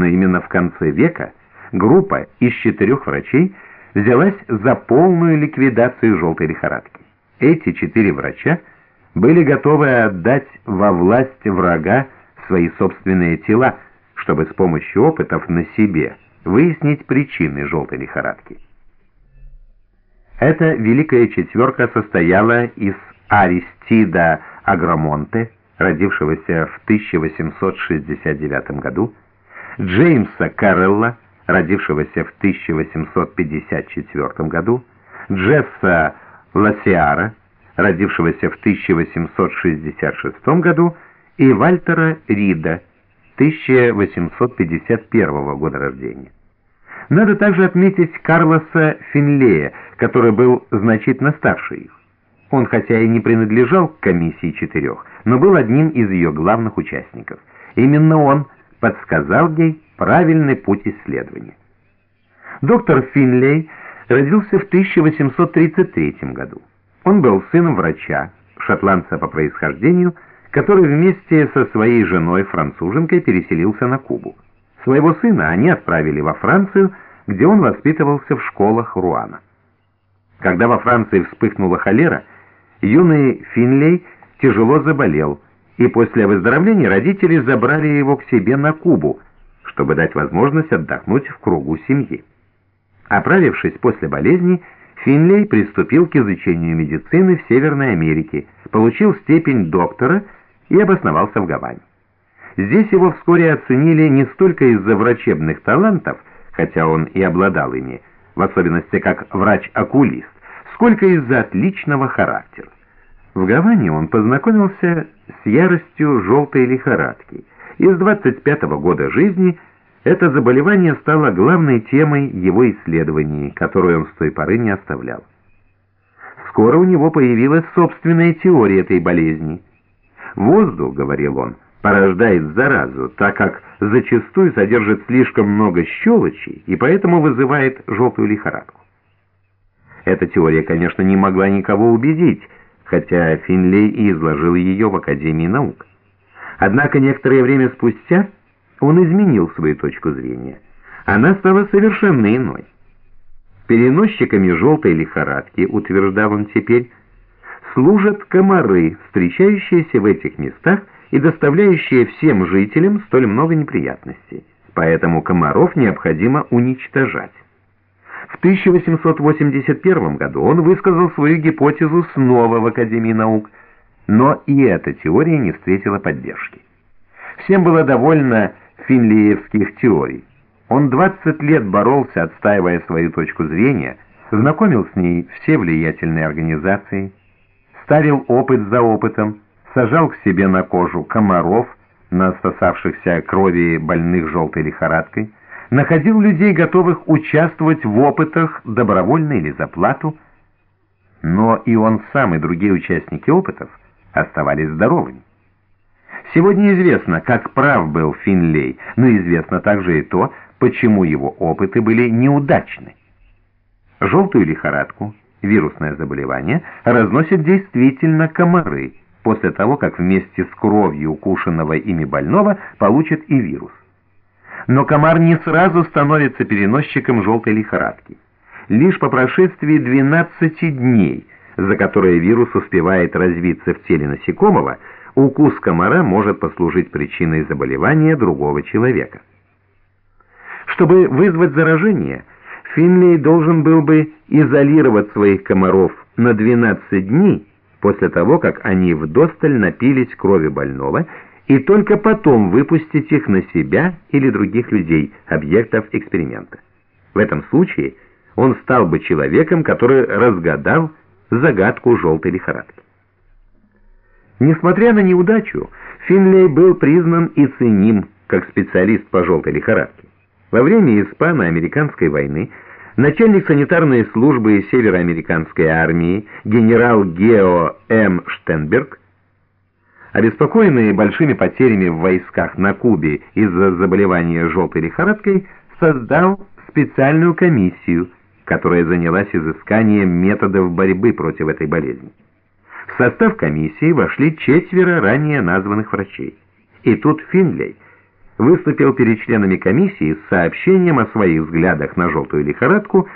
но именно в конце века группа из четырех врачей взялась за полную ликвидацию желтой лихорадки. Эти четыре врача были готовы отдать во власть врага свои собственные тела, чтобы с помощью опытов на себе выяснить причины желтой лихорадки. Эта великая четверка состояла из Аристида Агромонте, родившегося в 1869 году, Джеймса Карелла, родившегося в 1854 году, Джесса Ласиара, родившегося в 1866 году, и Вальтера Рида, 1851 года рождения. Надо также отметить Карлоса Финлея, который был значительно старше их. Он хотя и не принадлежал к комиссии четырех, но был одним из ее главных участников. Именно он подсказал ей правильный путь исследования. Доктор Финлей родился в 1833 году. Он был сыном врача, шотландца по происхождению, который вместе со своей женой француженкой переселился на Кубу. Своего сына они отправили во Францию, где он воспитывался в школах Руана. Когда во Франции вспыхнула холера, юный Финлей тяжело заболел, и после выздоровления родители забрали его к себе на Кубу, чтобы дать возможность отдохнуть в кругу семьи. Оправившись после болезни, Финлей приступил к изучению медицины в Северной Америке, получил степень доктора и обосновался в Гаване. Здесь его вскоре оценили не столько из-за врачебных талантов, хотя он и обладал ими, в особенности как врач-окулист, сколько из-за отличного характера. В Гаване он познакомился с яростью желтой лихорадки, и с 25 -го года жизни это заболевание стало главной темой его исследований, которую он с той поры не оставлял. Скоро у него появилась собственная теория этой болезни. «Воздух», — говорил он, — порождает заразу, так как зачастую содержит слишком много щелочи и поэтому вызывает желтую лихорадку. Эта теория, конечно, не могла никого убедить, хотя Финлей и изложил ее в Академии наук. Однако некоторое время спустя он изменил свою точку зрения. Она стала совершенно иной. Переносчиками желтой лихорадки, утверждал он теперь, служат комары, встречающиеся в этих местах и доставляющие всем жителям столь много неприятностей. Поэтому комаров необходимо уничтожать. В 1881 году он высказал свою гипотезу снова в Академии наук, но и эта теория не встретила поддержки. Всем было довольно финлиевских теорий. Он 20 лет боролся, отстаивая свою точку зрения, знакомил с ней все влиятельные организации, ставил опыт за опытом, сажал к себе на кожу комаров, насосавшихся крови больных желтой лихорадкой, находил людей, готовых участвовать в опытах, добровольно или за плату, но и он сам, и другие участники опытов оставались здоровыми. Сегодня известно, как прав был Финлей, но известно также и то, почему его опыты были неудачны. Желтую лихорадку, вирусное заболевание, разносят действительно комары, после того, как вместе с кровью укушенного ими больного получат и вирус. Но комар не сразу становится переносчиком желтой лихорадки. Лишь по прошествии 12 дней, за которые вирус успевает развиться в теле насекомого, укус комара может послужить причиной заболевания другого человека. Чтобы вызвать заражение, Финлей должен был бы изолировать своих комаров на 12 дней после того, как они вдосталь напились крови больного и только потом выпустить их на себя или других людей, объектов эксперимента. В этом случае он стал бы человеком, который разгадал загадку желтой лихорадки. Несмотря на неудачу, Финлей был признан и ценим как специалист по желтой лихорадке. Во время Испано-Американской войны начальник санитарной службы североамериканской армии генерал Гео М. Штенберг, обеспокоенный большими потерями в войсках на Кубе из-за заболевания желтой лихорадкой, создал специальную комиссию, которая занялась изысканием методов борьбы против этой болезни. В состав комиссии вошли четверо ранее названных врачей. И тут Финлей выступил перед членами комиссии с сообщением о своих взглядах на желтую лихорадку